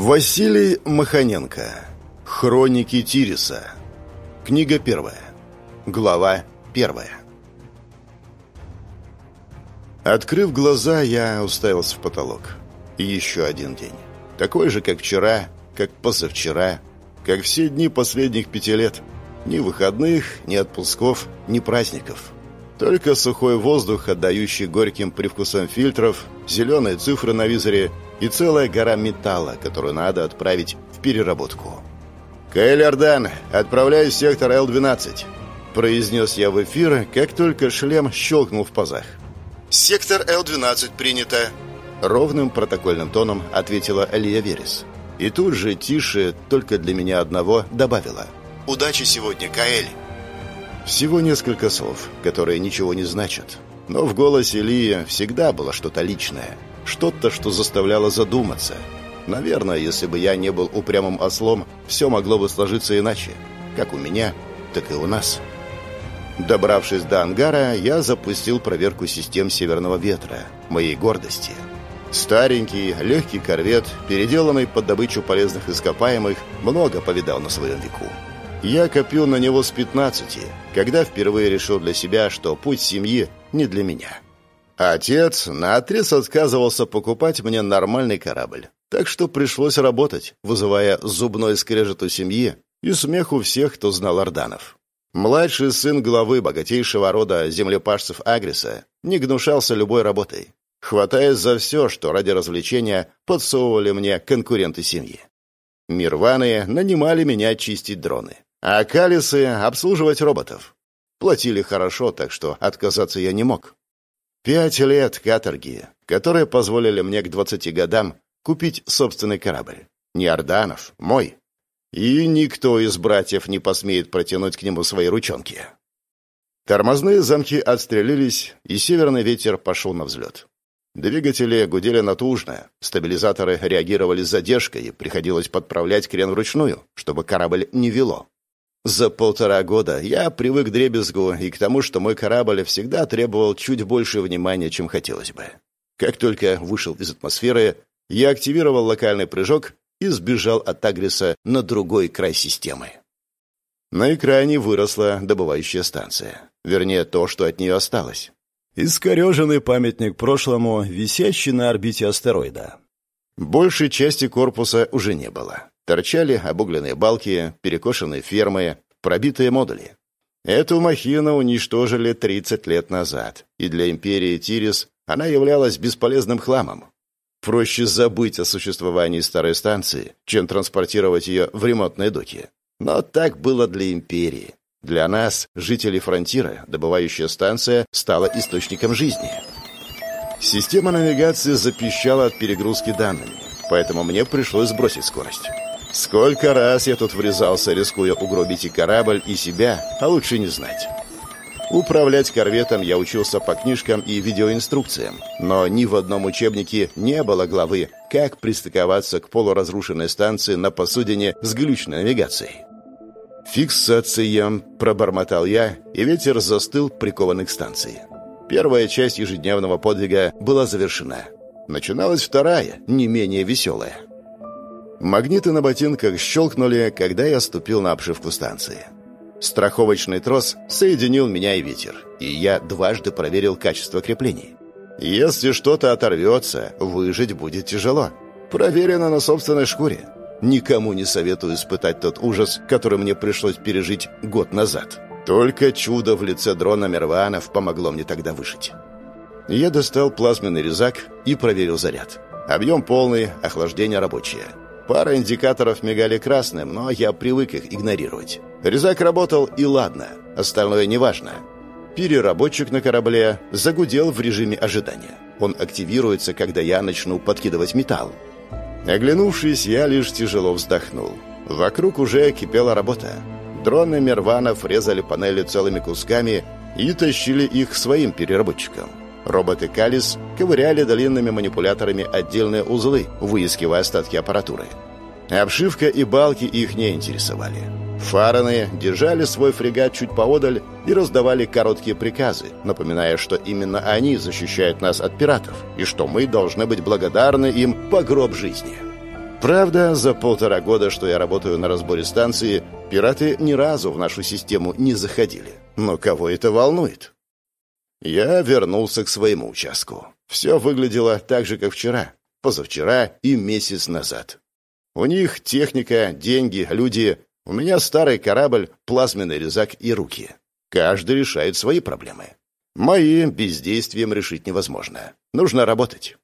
Василий Маханенко. Хроники Тириса. Книга первая. Глава первая. Открыв глаза, я уставился в потолок. И еще один день. Такой же, как вчера, как позавчера, как все дни последних пяти лет. Ни выходных, ни отпусков, ни праздников. Только сухой воздух, отдающий горьким привкусом фильтров, зеленые цифры на визоре – и целая гора металла, которую надо отправить в переработку. «Каэль Ардан, отправляюсь в сектор Л-12», – произнес я в эфир, как только шлем щелкнул в пазах. «Сектор Л-12 принято», – ровным протокольным тоном ответила Алия Верес. И тут же, тише, только для меня одного, добавила. «Удачи сегодня, Каэль!» Всего несколько слов, которые ничего не значат. Но в голосе Лии всегда было что-то личное – что-то, что заставляло задуматься. Наверное, если бы я не был упрямым ослом, все могло бы сложиться иначе. Как у меня, так и у нас. Добравшись до ангара, я запустил проверку систем «Северного ветра», моей гордости. Старенький, легкий корвет, переделанный под добычу полезных ископаемых, много повидал на своем веку. Я копил на него с 15, когда впервые решил для себя, что путь семьи не для меня. Отец наотрез отказывался покупать мне нормальный корабль. Так что пришлось работать, вызывая зубной скрежет у семьи и смех у всех, кто знал Орданов. Младший сын главы богатейшего рода землепашцев Агриса не гнушался любой работой, хватаясь за все, что ради развлечения подсовывали мне конкуренты семьи. Мирваны нанимали меня чистить дроны, а калисы — обслуживать роботов. Платили хорошо, так что отказаться я не мог. Пять лет каторги, которые позволили мне к двадцати годам купить собственный корабль. Не Орданов, мой. И никто из братьев не посмеет протянуть к нему свои ручонки. Тормозные замки отстрелились, и северный ветер пошел на взлет. Двигатели гудели натужно, стабилизаторы реагировали с задержкой, и приходилось подправлять крен вручную, чтобы корабль не вело. За полтора года я привык к дребезгу и к тому, что мой корабль всегда требовал чуть больше внимания, чем хотелось бы. Как только вышел из атмосферы, я активировал локальный прыжок и сбежал от Агриса на другой край системы. На экране выросла добывающая станция. Вернее, то, что от нее осталось. Искореженный памятник прошлому, висящий на орбите астероида. Большей части корпуса уже не было. Торчали обугленные балки, перекошенные фермы, пробитые модули. Эту махину уничтожили 30 лет назад, и для империи Тирис она являлась бесполезным хламом. Проще забыть о существовании старой станции, чем транспортировать ее в ремонтные доки. Но так было для империи. Для нас, жителей фронтира, добывающая станция стала источником жизни. Система навигации запищала от перегрузки данными, поэтому мне пришлось сбросить скорость. Сколько раз я тут врезался, рискуя угробить и корабль, и себя, а лучше не знать. Управлять корветом я учился по книжкам и видеоинструкциям, но ни в одном учебнике не было главы «Как пристыковаться к полуразрушенной станции на посудине с глючной навигацией». «Фиксация», — пробормотал я, и ветер застыл, прикованный к станции. Первая часть ежедневного подвига была завершена. Начиналась вторая, не менее веселая. Магниты на ботинках щелкнули, когда я ступил на обшивку станции. Страховочный трос соединил меня и ветер, и я дважды проверил качество креплений. Если что-то оторвется, выжить будет тяжело. Проверено на собственной шкуре. Никому не советую испытать тот ужас, который мне пришлось пережить год назад. Только чудо в лице дрона Мерванов помогло мне тогда выжить. Я достал плазменный резак и проверил заряд. Объем полный, охлаждение рабочее. Пара индикаторов мигали красным, но я привык их игнорировать. Резак работал, и ладно, остальное неважно. Переработчик на корабле загудел в режиме ожидания. Он активируется, когда я начну подкидывать металл. Оглянувшись, я лишь тяжело вздохнул. Вокруг уже кипела работа. Дроны Мерванов резали панели целыми кусками и тащили их своим переработчикам. Роботы Калис ковыряли длинными манипуляторами отдельные узлы, выискивая остатки аппаратуры. Обшивка и балки их не интересовали. Фараны держали свой фрегат чуть поодаль и раздавали короткие приказы, напоминая, что именно они защищают нас от пиратов и что мы должны быть благодарны им по гроб жизни. Правда, за полтора года, что я работаю на разборе станции, пираты ни разу в нашу систему не заходили. Но кого это волнует? Я вернулся к своему участку. Все выглядело так же, как вчера, позавчера и месяц назад. У них техника, деньги, люди. У меня старый корабль, плазменный резак и руки. Каждый решает свои проблемы. Мои бездействием решить невозможно. Нужно работать.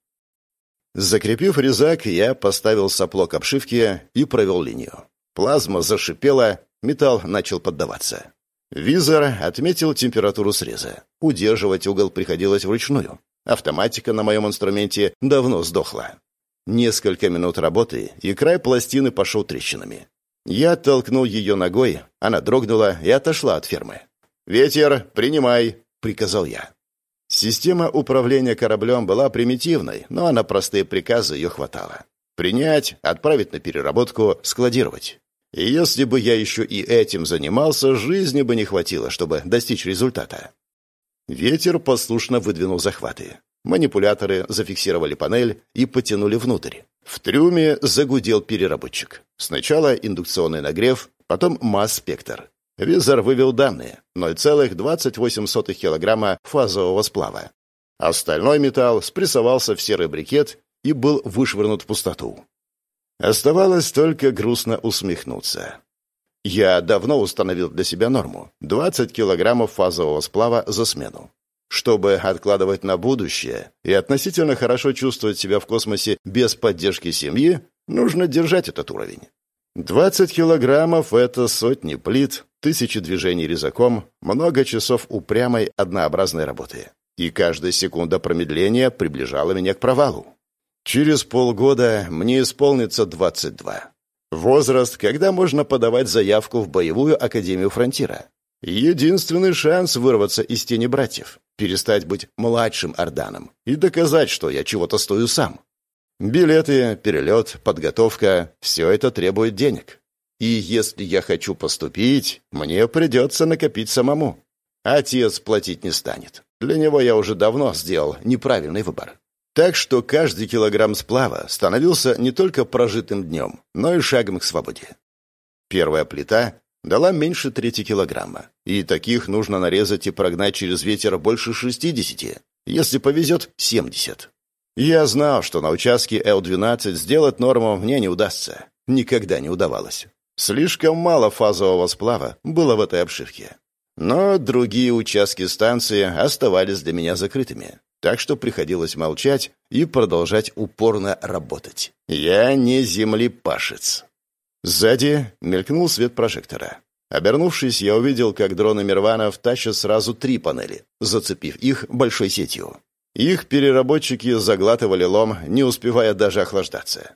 Закрепив резак, я поставил соплок обшивки и провел линию. Плазма зашипела, металл начал поддаваться. Визор отметил температуру среза. Удерживать угол приходилось вручную. Автоматика на моем инструменте давно сдохла. Несколько минут работы, и край пластины пошел трещинами. Я толкнул ее ногой, она дрогнула и отошла от фермы. «Ветер, принимай!» — приказал я. Система управления кораблем была примитивной, но на простые приказы ее хватало. Принять, отправить на переработку, складировать. И если бы я еще и этим занимался, жизни бы не хватило, чтобы достичь результата. Ветер послушно выдвинул захваты. Манипуляторы зафиксировали панель и потянули внутрь. В трюме загудел переработчик. Сначала индукционный нагрев, потом масс-спектр. Визор вывел данные – 0,28 килограмма фазового сплава. Остальной металл спрессовался в серый брикет и был вышвырнут в пустоту. Оставалось только грустно усмехнуться. Я давно установил для себя норму – 20 килограммов фазового сплава за смену. Чтобы откладывать на будущее и относительно хорошо чувствовать себя в космосе без поддержки семьи, нужно держать этот уровень. 20 килограммов — это сотни плит, тысячи движений резаком, много часов упрямой однообразной работы. И каждая секунда промедления приближала меня к провалу. Через полгода мне исполнится 22. Возраст, когда можно подавать заявку в боевую академию фронтира. Единственный шанс вырваться из тени братьев, перестать быть младшим Орданом и доказать, что я чего-то стою сам. Билеты, перелет, подготовка — все это требует денег. И если я хочу поступить, мне придется накопить самому. Отец платить не станет. Для него я уже давно сделал неправильный выбор. Так что каждый килограмм сплава становился не только прожитым днем, но и шагом к свободе. Первая плита дала меньше трети килограмма, и таких нужно нарезать и прогнать через ветер больше 60, если повезет 70. Я знал, что на участке Л-12 сделать норму мне не удастся. Никогда не удавалось. Слишком мало фазового сплава было в этой обшивке. Но другие участки станции оставались для меня закрытыми, так что приходилось молчать и продолжать упорно работать. Я не землепашец. Сзади мелькнул свет прожектора. Обернувшись, я увидел, как дроны Мирванов тащат сразу три панели, зацепив их большой сетью. Их переработчики заглатывали лом, не успевая даже охлаждаться.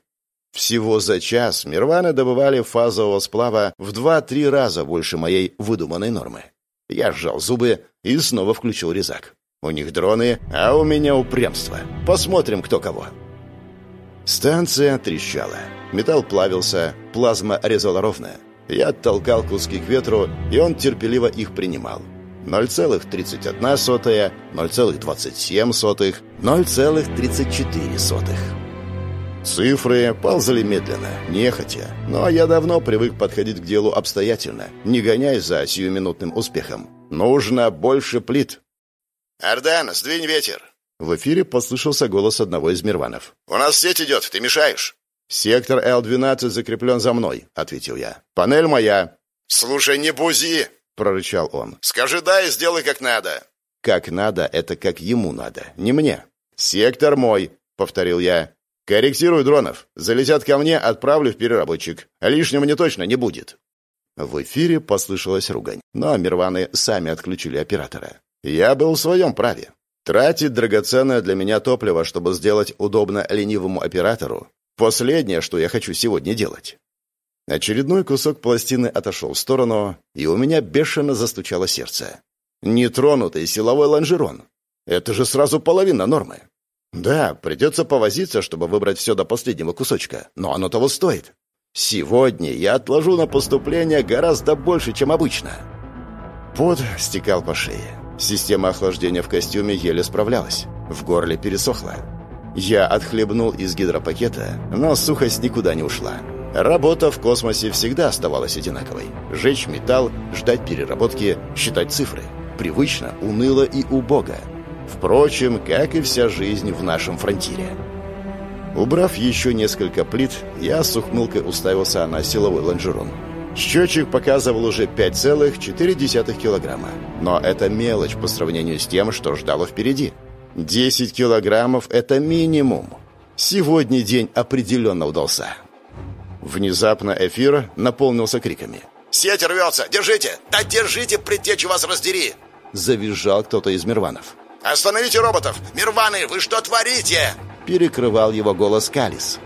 Всего за час Мирваны добывали фазового сплава в 2-3 раза больше моей выдуманной нормы. Я сжал зубы и снова включил резак. У них дроны, а у меня упрямство. Посмотрим, кто кого. Станция трещала. Металл плавился, плазма резала ровно. Я оттолкал куски к ветру, и он терпеливо их принимал. 0,31 сотая, 0,27 сотых, 0,34 сотых. Цифры ползали медленно, нехотя, но я давно привык подходить к делу обстоятельно, не гоняясь за сиюминутным успехом. Нужно больше плит. «Ардан, сдвинь ветер!» В эфире послышался голос одного из мирванов. «У нас сеть идет, ты мешаешь!» «Сектор Л-12 закреплен за мной», — ответил я. «Панель моя». «Слушай, не бузи!» прорычал он. «Скажи «да» и сделай как надо». «Как надо» — это как ему надо, не мне. «Сектор мой», — повторил я. «Корректируй дронов. Залетят ко мне, отправлю в переработчик. Лишнего не точно не будет». В эфире послышалась ругань, но Мирваны сами отключили оператора. Я был в своем праве. Тратить драгоценное для меня топливо, чтобы сделать удобно ленивому оператору — последнее, что я хочу сегодня делать. Очередной кусок пластины отошел в сторону, и у меня бешено застучало сердце. Нетронутый силовой лонжерон. Это же сразу половина нормы. Да, придется повозиться, чтобы выбрать все до последнего кусочка, но оно того стоит. Сегодня я отложу на поступление гораздо больше, чем обычно. Пот стекал по шее. Система охлаждения в костюме еле справлялась. В горле пересохло. Я отхлебнул из гидропакета, но сухость никуда не ушла. Работа в космосе всегда оставалась одинаковой. Жечь металл, ждать переработки, считать цифры. Привычно, уныло и убого. Впрочем, как и вся жизнь в нашем фронтире. Убрав еще несколько плит, я с ухмылкой уставился на силовой лонжерон. Счетчик показывал уже 5,4 килограмма. Но это мелочь по сравнению с тем, что ждало впереди. 10 килограммов – это минимум. Сегодня день определенно удался. Внезапно эфир наполнился криками. «Сеть рвется! Держите! Да держите, предтечу вас раздери!» Завизжал кто-то из Мирванов. «Остановите роботов! Мирваны, вы что творите?» Перекрывал его голос Калис.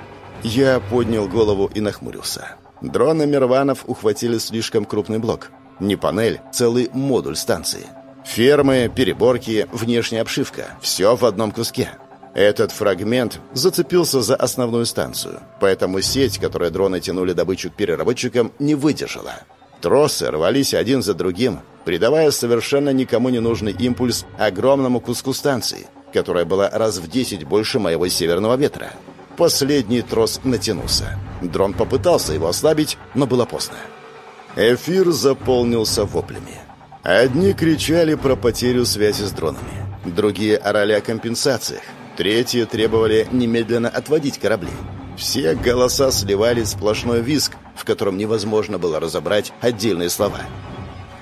Я поднял голову и нахмурился. Дроны Мирванов ухватили слишком крупный блок. Не панель, целый модуль станции. Фермы, переборки, внешняя обшивка. Все в одном куске. Этот фрагмент зацепился за основную станцию, поэтому сеть, которой дроны тянули добычу к переработчикам, не выдержала. Тросы рвались один за другим, придавая совершенно никому не нужный импульс огромному куску станции, которая была раз в десять больше моего северного ветра. Последний трос натянулся. Дрон попытался его ослабить, но было поздно. Эфир заполнился воплями. Одни кричали про потерю связи с дронами, другие орали о компенсациях, Третьи требовали немедленно отводить корабли. Все голоса сливались в сплошной визг, в котором невозможно было разобрать отдельные слова.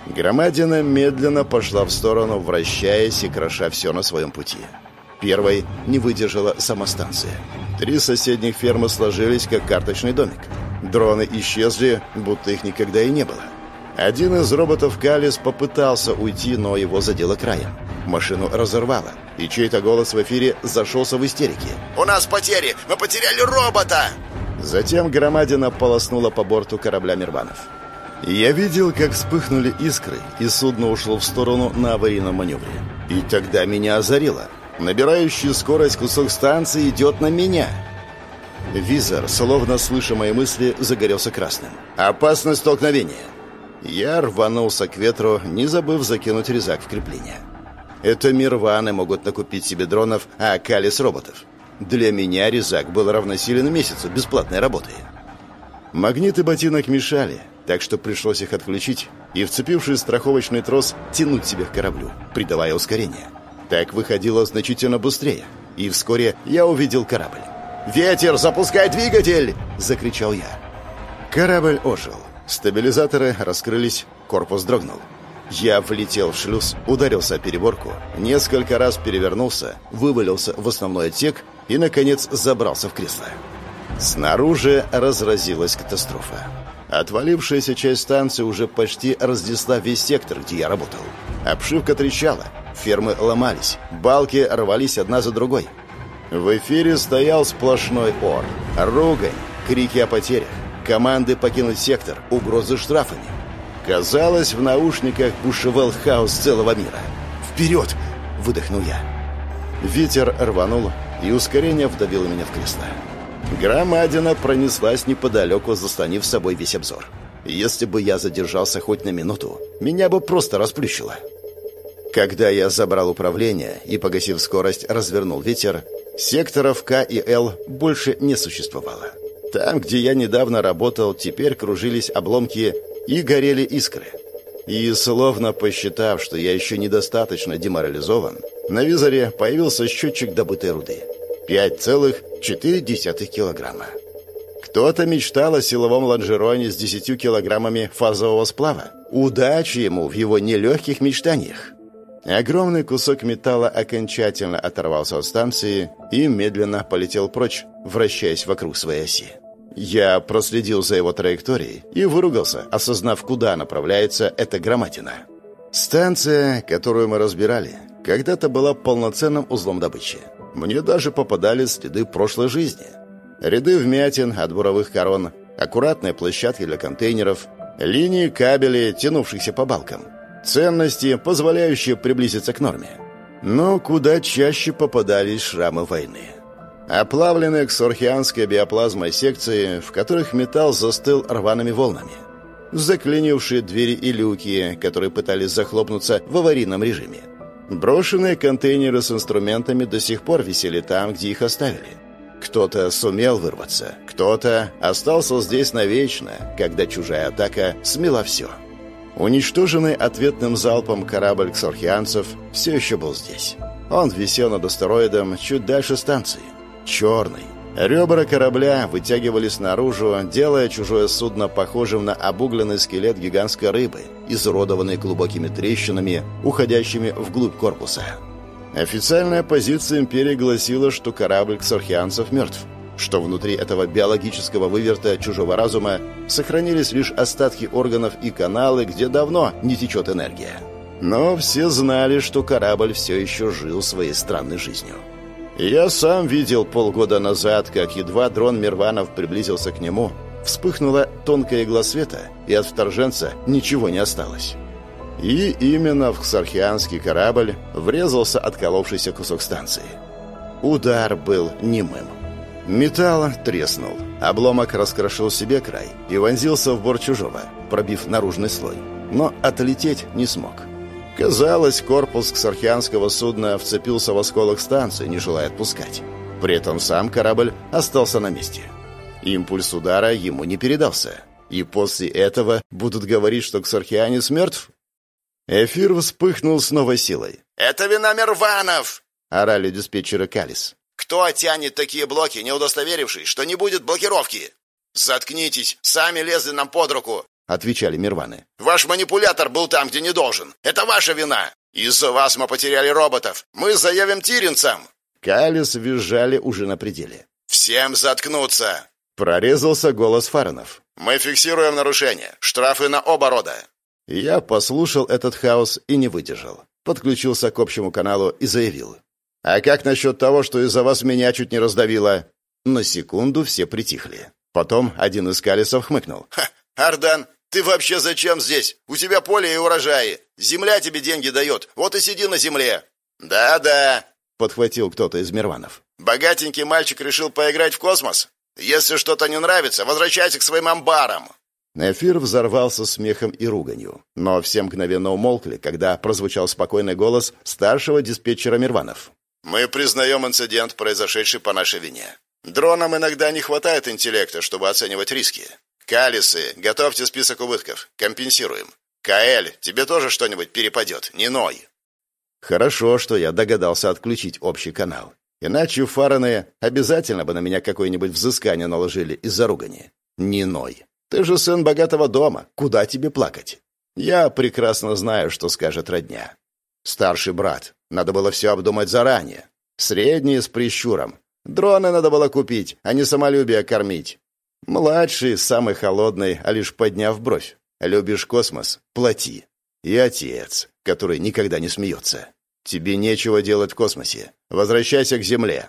Громадина медленно пошла в сторону, вращаясь и кроша все на своем пути. Первой не выдержала самостанция. Три соседних фермы сложились, как карточный домик. Дроны исчезли, будто их никогда и не было. Один из роботов Калис попытался уйти, но его задело краем. Машину разорвало, и чей-то голос в эфире зашелся в истерике. «У нас потери! Мы потеряли робота!» Затем громадина полоснула по борту корабля Мирванов. Я видел, как вспыхнули искры, и судно ушло в сторону на аварийном маневре. И тогда меня озарило. Набирающий скорость кусок станции идет на меня. Визор, словно слыша мои мысли, загорелся красным. «Опасность столкновения!» Я рванулся к ветру, не забыв закинуть резак в крепление. Это мирваны могут накупить себе дронов, а Калис — роботов. Для меня резак был равносилен месяцу бесплатной работы. Магниты ботинок мешали, так что пришлось их отключить и, вцепивший страховочный трос, тянуть себя к кораблю, придавая ускорение. Так выходило значительно быстрее, и вскоре я увидел корабль. «Ветер, запускай двигатель!» — закричал я. Корабль ожил. Стабилизаторы раскрылись, корпус дрогнул. Я влетел в шлюз, ударился о переборку, несколько раз перевернулся, вывалился в основной отсек и, наконец, забрался в кресло. Снаружи разразилась катастрофа. Отвалившаяся часть станции уже почти разнесла весь сектор, где я работал. Обшивка трещала, фермы ломались, балки рвались одна за другой. В эфире стоял сплошной ор, ругань, крики о потерях, команды покинуть сектор, угрозы штрафами. Казалось, в наушниках бушевал хаос целого мира. «Вперед!» — выдохнул я. Ветер рванул, и ускорение вдавило меня в кресло. Громадина пронеслась неподалеку, заслонив собой весь обзор. Если бы я задержался хоть на минуту, меня бы просто расплющило. Когда я забрал управление и, погасив скорость, развернул ветер, секторов К и Л больше не существовало. Там, где я недавно работал, теперь кружились обломки и горели искры. И, словно посчитав, что я еще недостаточно деморализован, на визоре появился счетчик добытой руды. 5,4 килограмма. Кто-то мечтал о силовом лонжероне с 10 килограммами фазового сплава. Удачи ему в его нелегких мечтаниях. Огромный кусок металла окончательно оторвался от станции и медленно полетел прочь, вращаясь вокруг своей оси. Я проследил за его траекторией и выругался, осознав, куда направляется эта громадина. Станция, которую мы разбирали, когда-то была полноценным узлом добычи. Мне даже попадали следы прошлой жизни. Ряды вмятин от буровых корон, аккуратные площадки для контейнеров, линии кабелей, тянувшихся по балкам. Ценности, позволяющие приблизиться к норме. Но куда чаще попадались шрамы войны оплавленные ксорхианской биоплазмой секции, в которых металл застыл рваными волнами. Заклинившие двери и люки, которые пытались захлопнуться в аварийном режиме. Брошенные контейнеры с инструментами до сих пор висели там, где их оставили. Кто-то сумел вырваться, кто-то остался здесь навечно, когда чужая атака смела все. Уничтоженный ответным залпом корабль ксорхианцев все еще был здесь. Он висел над астероидом чуть дальше станции. Черный. Ребра корабля вытягивались наружу, делая чужое судно похожим на обугленный скелет гигантской рыбы, изуродованный глубокими трещинами, уходящими вглубь корпуса. Официальная позиция Империи гласила, что корабль ксорхианцев мертв, что внутри этого биологического выверта чужого разума сохранились лишь остатки органов и каналы, где давно не течет энергия. Но все знали, что корабль все еще жил своей странной жизнью. Я сам видел полгода назад, как едва дрон Мирванов приблизился к нему, вспыхнула тонкая игла света, и от вторженца ничего не осталось. И именно в ксархианский корабль врезался отколовшийся кусок станции. Удар был немым. Металл треснул. Обломок раскрошил себе край и вонзился в борт чужого, пробив наружный слой. Но отлететь не смог. Казалось, корпус ксархианского судна вцепился в осколок станции, не желая отпускать. При этом сам корабль остался на месте. Импульс удара ему не передался. И после этого будут говорить, что ксархианец мертв? Эфир вспыхнул с новой силой. «Это вина Мерванов!» — орали диспетчеры Калис. «Кто тянет такие блоки, не удостоверившись, что не будет блокировки?» «Заткнитесь! Сами лезли нам под руку! — отвечали Мирваны. «Ваш манипулятор был там, где не должен. Это ваша вина. Из-за вас мы потеряли роботов. Мы заявим тиринцам». Калис визжали уже на пределе. «Всем заткнуться!» Прорезался голос Фаранов. «Мы фиксируем нарушение. Штрафы на оба рода». Я послушал этот хаос и не выдержал. Подключился к общему каналу и заявил. «А как насчет того, что из-за вас меня чуть не раздавило?» На секунду все притихли. Потом один из калисов хмыкнул. «Ха, Ардан, ты вообще зачем здесь? У тебя поле и урожаи. Земля тебе деньги дает. Вот и сиди на земле. Да-да, подхватил кто-то из Мирванов. Богатенький мальчик решил поиграть в космос. Если что-то не нравится, возвращайся к своим амбарам. Эфир взорвался смехом и руганью, но все мгновенно умолкли, когда прозвучал спокойный голос старшего диспетчера Мирванов. «Мы признаем инцидент, произошедший по нашей вине. Дронам иногда не хватает интеллекта, чтобы оценивать риски. Калисы, готовьте список убытков. Компенсируем. Каэль, тебе тоже что-нибудь перепадет. Не ной. Хорошо, что я догадался отключить общий канал. Иначе фараны обязательно бы на меня какое-нибудь взыскание наложили из-за ругани. Не ной. Ты же сын богатого дома. Куда тебе плакать? Я прекрасно знаю, что скажет родня. Старший брат. Надо было все обдумать заранее. Средний с прищуром. Дроны надо было купить, а не самолюбие кормить. Младший, самый холодный, а лишь подняв бровь. Любишь космос? Плати. И отец, который никогда не смеется. Тебе нечего делать в космосе. Возвращайся к Земле.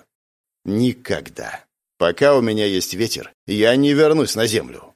Никогда. Пока у меня есть ветер, я не вернусь на Землю.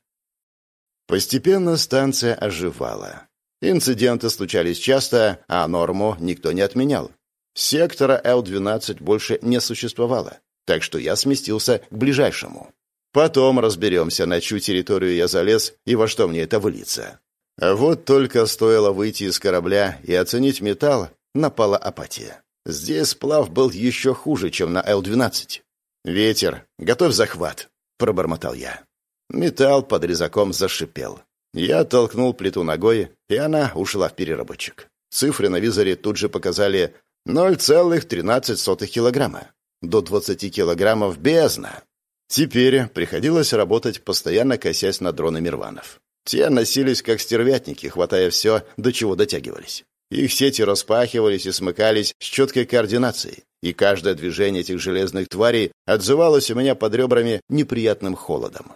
Постепенно станция оживала. Инциденты случались часто, а норму никто не отменял. Сектора Л-12 больше не существовало, так что я сместился к ближайшему. Потом разберемся, на чью территорию я залез и во что мне это выльется. А вот только стоило выйти из корабля и оценить металл, напала апатия. Здесь сплав был еще хуже, чем на Л-12. «Ветер, готовь захват», — пробормотал я. Металл под резаком зашипел. Я толкнул плиту ногой, и она ушла в переработчик. Цифры на визоре тут же показали 0,13 килограмма. До 20 килограммов бездна. Теперь приходилось работать, постоянно косясь на дроны Мирванов. Те носились как стервятники, хватая все, до чего дотягивались. Их сети распахивались и смыкались с четкой координацией, и каждое движение этих железных тварей отзывалось у меня под ребрами неприятным холодом.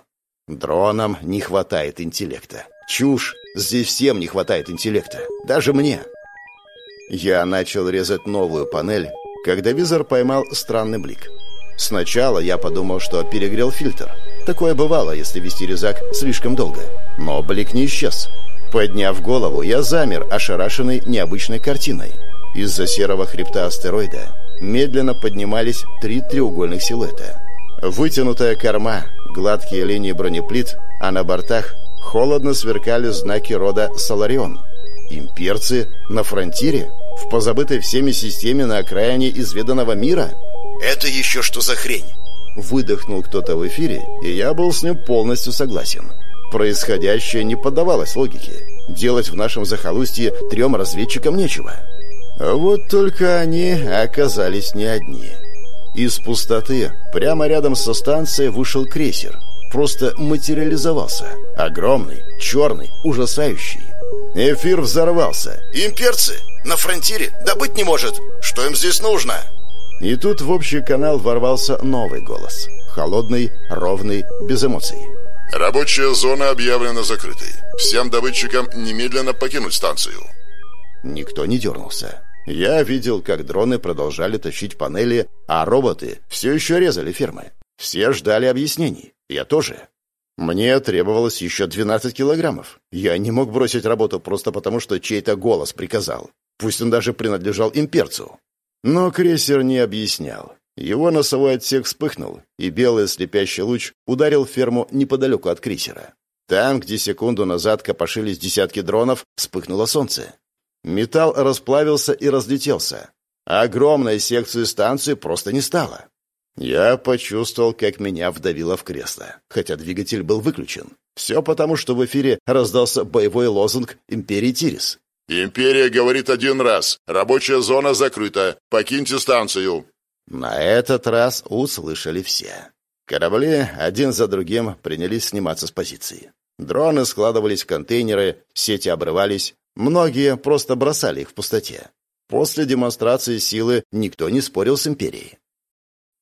Дронам не хватает интеллекта. Чушь! Здесь всем не хватает интеллекта. Даже мне. Я начал резать новую панель, когда визор поймал странный блик. Сначала я подумал, что перегрел фильтр. Такое бывало, если вести резак слишком долго. Но блик не исчез. Подняв голову, я замер, ошарашенный необычной картиной. Из-за серого хребта астероида медленно поднимались три треугольных силуэта. Вытянутая корма, гладкие линии бронеплит, а на бортах холодно сверкали знаки рода Соларион. Имперцы на фронтире? В позабытой всеми системе на окраине изведанного мира? Это еще что за хрень? Выдохнул кто-то в эфире, и я был с ним полностью согласен. Происходящее не поддавалось логике. Делать в нашем захолустье трем разведчикам нечего. Вот только они оказались не одни. Из пустоты прямо рядом со станцией вышел крейсер. Просто материализовался. Огромный, черный, ужасающий. Эфир взорвался. «Имперцы! На фронтире! Добыть не может! Что им здесь нужно?» И тут в общий канал ворвался новый голос. Холодный, ровный, без эмоций. «Рабочая зона объявлена закрытой. Всем добытчикам немедленно покинуть станцию». Никто не дернулся. Я видел, как дроны продолжали тащить панели, а роботы все еще резали фермы. Все ждали объяснений. Я тоже. Мне требовалось еще 12 килограммов. Я не мог бросить работу просто потому, что чей-то голос приказал. Пусть он даже принадлежал имперцу. Но крейсер не объяснял. Его носовой отсек вспыхнул, и белый слепящий луч ударил ферму неподалеку от крейсера. Там, где секунду назад копошились десятки дронов, вспыхнуло солнце. Металл расплавился и разлетелся. А огромной секции станции просто не стало. Я почувствовал, как меня вдавило в кресло, хотя двигатель был выключен. Все потому, что в эфире раздался боевой лозунг «Империи Тирис». «Империя говорит один раз. Рабочая зона закрыта. Покиньте станцию». На этот раз услышали все. Корабли один за другим принялись сниматься с позиции. Дроны складывались в контейнеры, сети обрывались, многие просто бросали их в пустоте. После демонстрации силы никто не спорил с империей.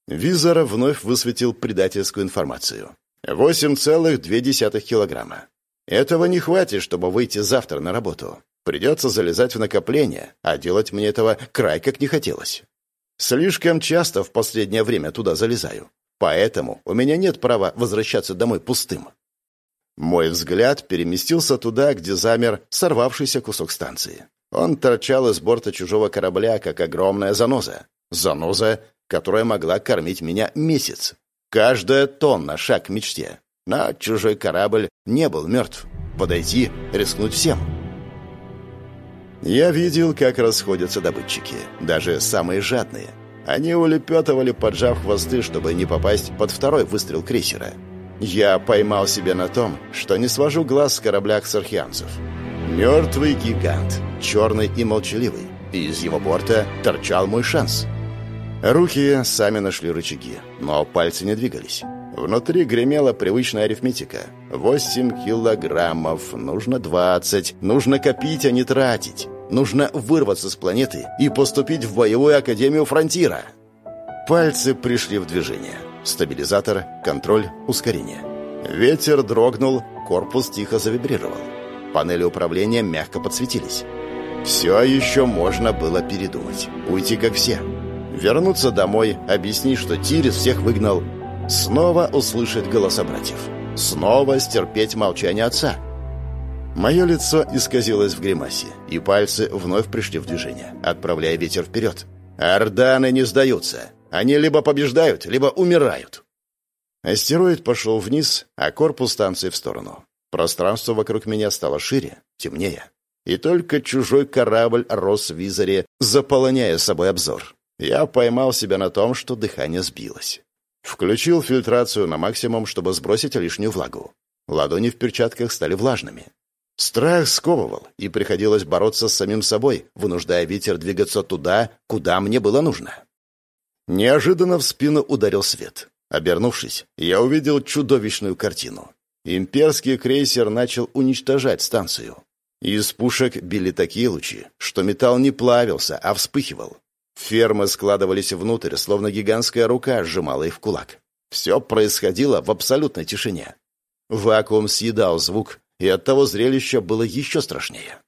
Визор вновь высветил предательскую информацию. 8,2 килограмма. Этого не хватит, чтобы выйти завтра на работу. Придется залезать в накопление, а делать мне этого край как не хотелось. Слишком часто в последнее время туда залезаю. Поэтому у меня нет права возвращаться домой пустым. Мой взгляд переместился туда, где замер сорвавшийся кусок станции. Он торчал из борта чужого корабля, как огромная заноза. Заноза, которая могла кормить меня месяц. Каждая тонна шаг к мечте. Но чужой корабль не был мертв. Подойти, рискнуть всем. Я видел, как расходятся добытчики, даже самые жадные. Они улепетывали, поджав хвосты, чтобы не попасть под второй выстрел крейсера. Я поймал себя на том, что не свожу глаз с корабля ксархианцев. Мертвый гигант, черный и молчаливый, и из его борта торчал мой шанс. Руки сами нашли рычаги, но пальцы не двигались. Внутри гремела привычная арифметика. Восемь килограммов, нужно двадцать, нужно копить, а не тратить. Нужно вырваться с планеты и поступить в боевую академию фронтира. Пальцы пришли в движение. Стабилизатор, контроль, ускорение. Ветер дрогнул, корпус тихо завибрировал. Панели управления мягко подсветились. Все еще можно было передумать. Уйти как все. Вернуться домой, объяснить, что Тирис всех выгнал. Снова услышать голоса братьев. Снова стерпеть молчание отца. Мое лицо исказилось в гримасе, и пальцы вновь пришли в движение, отправляя ветер вперед. Орданы не сдаются. Они либо побеждают, либо умирают. Астероид пошел вниз, а корпус станции в сторону. Пространство вокруг меня стало шире, темнее. И только чужой корабль рос в визоре, заполоняя собой обзор. Я поймал себя на том, что дыхание сбилось. Включил фильтрацию на максимум, чтобы сбросить лишнюю влагу. Ладони в перчатках стали влажными. Страх сковывал, и приходилось бороться с самим собой, вынуждая ветер двигаться туда, куда мне было нужно. Неожиданно в спину ударил свет. Обернувшись, я увидел чудовищную картину. Имперский крейсер начал уничтожать станцию. Из пушек били такие лучи, что металл не плавился, а вспыхивал. Фермы складывались внутрь, словно гигантская рука сжимала их в кулак. Все происходило в абсолютной тишине. Вакуум съедал звук, и оттого зрелище было еще страшнее.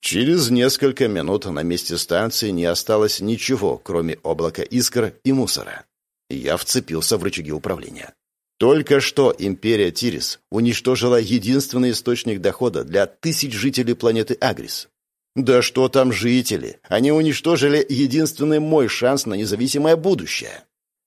Через несколько минут на месте станции не осталось ничего, кроме облака искр и мусора. Я вцепился в рычаги управления. Только что империя Тирис уничтожила единственный источник дохода для тысяч жителей планеты Агрис. Да что там жители? Они уничтожили единственный мой шанс на независимое будущее.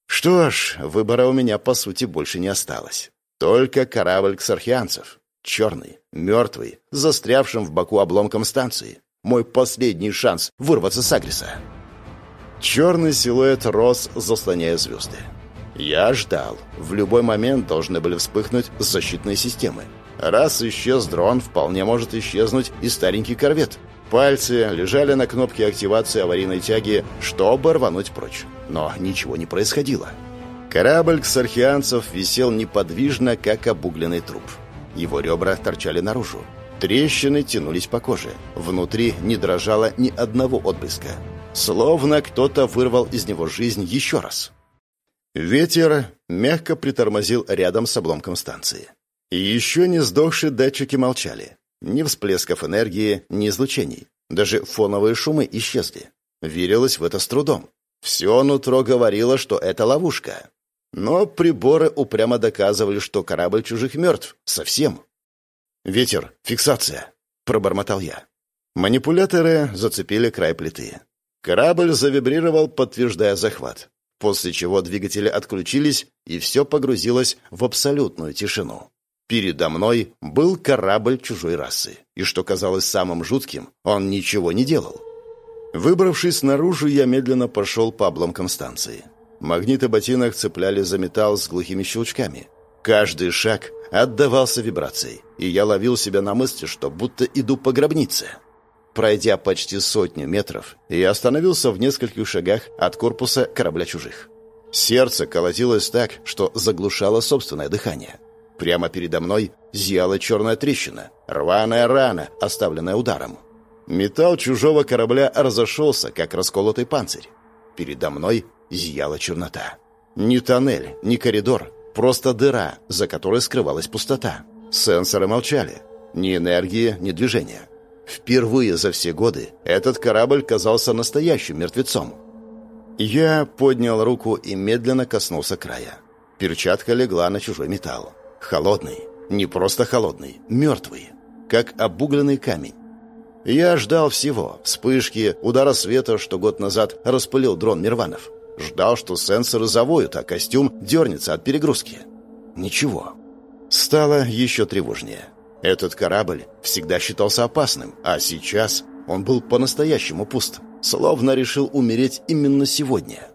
Что ж, выбора у меня, по сути, больше не осталось. Только корабль ксархианцев черный, мертвый, застрявшим в боку обломком станции. Мой последний шанс вырваться с Агриса. Черный силуэт рос, заслоняя звезды. Я ждал. В любой момент должны были вспыхнуть защитные системы. Раз исчез дрон, вполне может исчезнуть и старенький корвет. Пальцы лежали на кнопке активации аварийной тяги, чтобы рвануть прочь. Но ничего не происходило. Корабль ксархианцев висел неподвижно, как обугленный труп. Его ребра торчали наружу. Трещины тянулись по коже. Внутри не дрожало ни одного отблеска. Словно кто-то вырвал из него жизнь еще раз. Ветер мягко притормозил рядом с обломком станции. И еще не сдохшие датчики молчали. Ни всплесков энергии, ни излучений. Даже фоновые шумы исчезли. Верилось в это с трудом. Все нутро говорило, что это ловушка. Но приборы упрямо доказывали, что корабль чужих мертв. Совсем. «Ветер, фиксация!» — пробормотал я. Манипуляторы зацепили край плиты. Корабль завибрировал, подтверждая захват после чего двигатели отключились, и все погрузилось в абсолютную тишину. Передо мной был корабль чужой расы, и что казалось самым жутким, он ничего не делал. Выбравшись наружу, я медленно пошел по обломкам станции. Магниты ботинок цепляли за металл с глухими щелчками. Каждый шаг отдавался вибрацией, и я ловил себя на мысли, что будто иду по гробнице. Пройдя почти сотню метров, я остановился в нескольких шагах от корпуса корабля чужих. Сердце колотилось так, что заглушало собственное дыхание. Прямо передо мной зияла черная трещина, рваная рана, оставленная ударом. Металл чужого корабля разошелся, как расколотый панцирь. Передо мной зияла чернота. Ни тоннель, ни коридор, просто дыра, за которой скрывалась пустота. Сенсоры молчали. Ни энергии, ни движения. Впервые за все годы этот корабль казался настоящим мертвецом. Я поднял руку и медленно коснулся края. Перчатка легла на чужой металл. Холодный. Не просто холодный. Мертвый. Как обугленный камень. Я ждал всего. Вспышки, удара света, что год назад распылил дрон Мирванов. Ждал, что сенсоры завоют, а костюм дернется от перегрузки. Ничего. Стало еще тревожнее. Этот корабль всегда считался опасным, а сейчас он был по-настоящему пуст, словно решил умереть именно сегодня.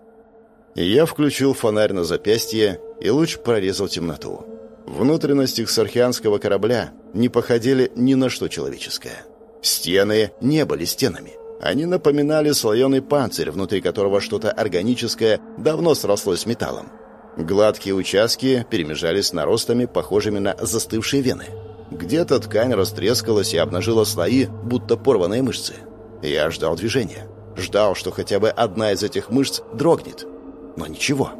Я включил фонарь на запястье, и луч прорезал темноту. Внутренности ксархианского корабля не походили ни на что человеческое. Стены не были стенами. Они напоминали слоеный панцирь, внутри которого что-то органическое давно срослось с металлом. Гладкие участки перемежались наростами, похожими на застывшие вены. Где-то ткань растрескалась и обнажила слои, будто порванные мышцы. Я ждал движения. Ждал, что хотя бы одна из этих мышц дрогнет. Но ничего.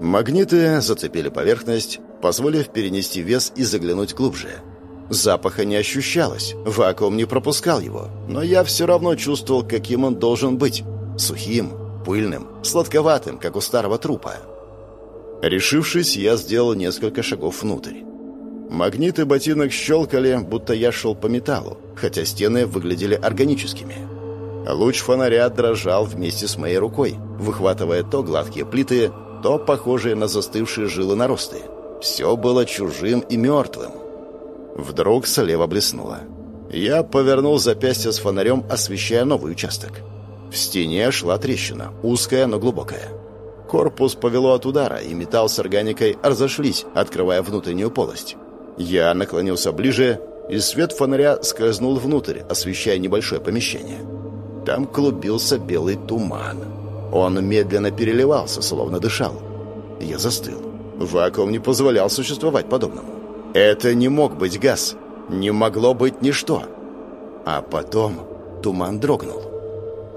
Магниты зацепили поверхность, позволив перенести вес и заглянуть глубже. Запаха не ощущалось, вакуум не пропускал его, но я все равно чувствовал, каким он должен быть. Сухим, пыльным, сладковатым, как у старого трупа. Решившись, я сделал несколько шагов внутрь. Магниты ботинок щелкали, будто я шел по металлу, хотя стены выглядели органическими. Луч фонаря дрожал вместе с моей рукой, выхватывая то гладкие плиты, то похожие на застывшие жилы наросты. Все было чужим и мертвым. Вдруг слева блеснуло. Я повернул запястье с фонарем, освещая новый участок. В стене шла трещина, узкая, но глубокая. Корпус повело от удара, и металл с органикой разошлись, открывая внутреннюю полость. Я наклонился ближе, и свет фонаря скользнул внутрь, освещая небольшое помещение. Там клубился белый туман. Он медленно переливался, словно дышал. Я застыл. Вакуум не позволял существовать подобному. Это не мог быть газ. Не могло быть ничто. А потом туман дрогнул.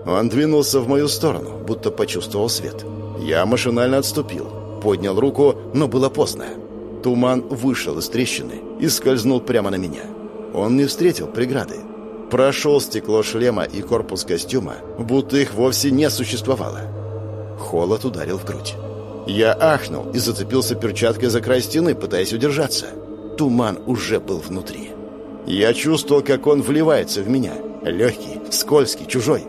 Он двинулся в мою сторону, будто почувствовал свет. Я машинально отступил. Поднял руку, но было поздно. Туман вышел из трещины и скользнул прямо на меня. Он не встретил преграды. Прошел стекло шлема и корпус костюма, будто их вовсе не существовало. Холод ударил в грудь. Я ахнул и зацепился перчаткой за край стены, пытаясь удержаться. Туман уже был внутри. Я чувствовал, как он вливается в меня. Легкий, скользкий, чужой.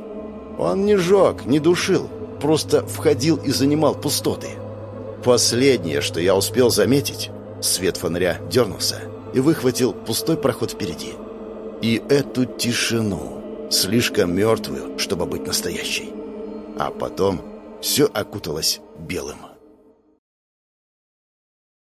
Он не жег, не душил, просто входил и занимал пустоты. Последнее, что я успел заметить, Свет фонаря дернулся и выхватил пустой проход впереди. И эту тишину, слишком мертвую, чтобы быть настоящей. А потом все окуталось белым.